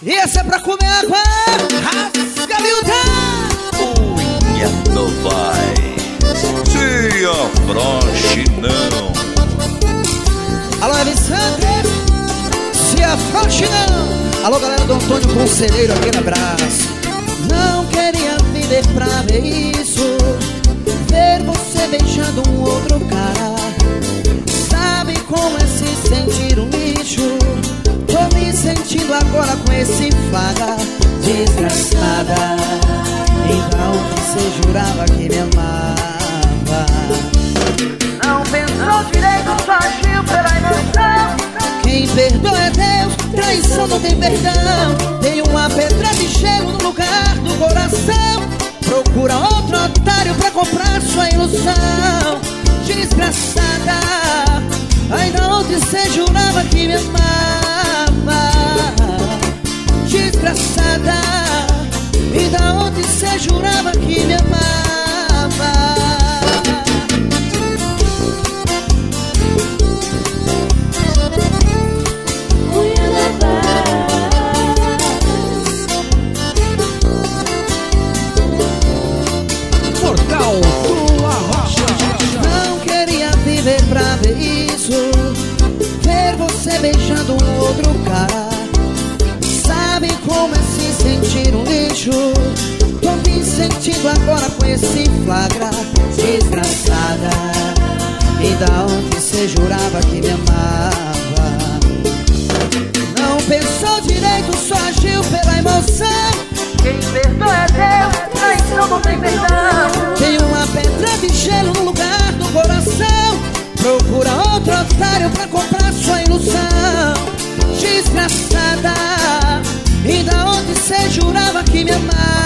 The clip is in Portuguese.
E essa é pra comer água. Rasga miúda Unha Novaes Se afroche não. Alô, Alexandre Se afroche não. Alô, galera do Antônio Conselheiro aqui na Brás. Não queria viver pra ver isso. Ver você beijando um outro cara agora com esse fada Desgraçada. Então você jurava que me amava. Não pensou direito, só agiu pela emoção. Quem perdoa é Deus, traição não tem perdão. Tem uma pedra de gelo no lugar do coração. Procura outro otário pra comprar sua ilusão. Desgraçada Ainda ontem cê jurava que me amava Desgraçada Ainda ontem cê jurava que me amava? Portal do Arrocha. Não queria viver pra ver isso. Ver você beijando um outro cara Mentindo agora com esse flagra Desgraçada. E da ontem cê jurava que me amava. Não pensou direito, só agiu pela emoção. Quem perdoa é Deus, traição não tem perdão. Tem uma pedra de gelo no lugar do coração. Procura outro otário pra comprar sua ilusão. Desgraçada E da ontem cê jurava que me amava.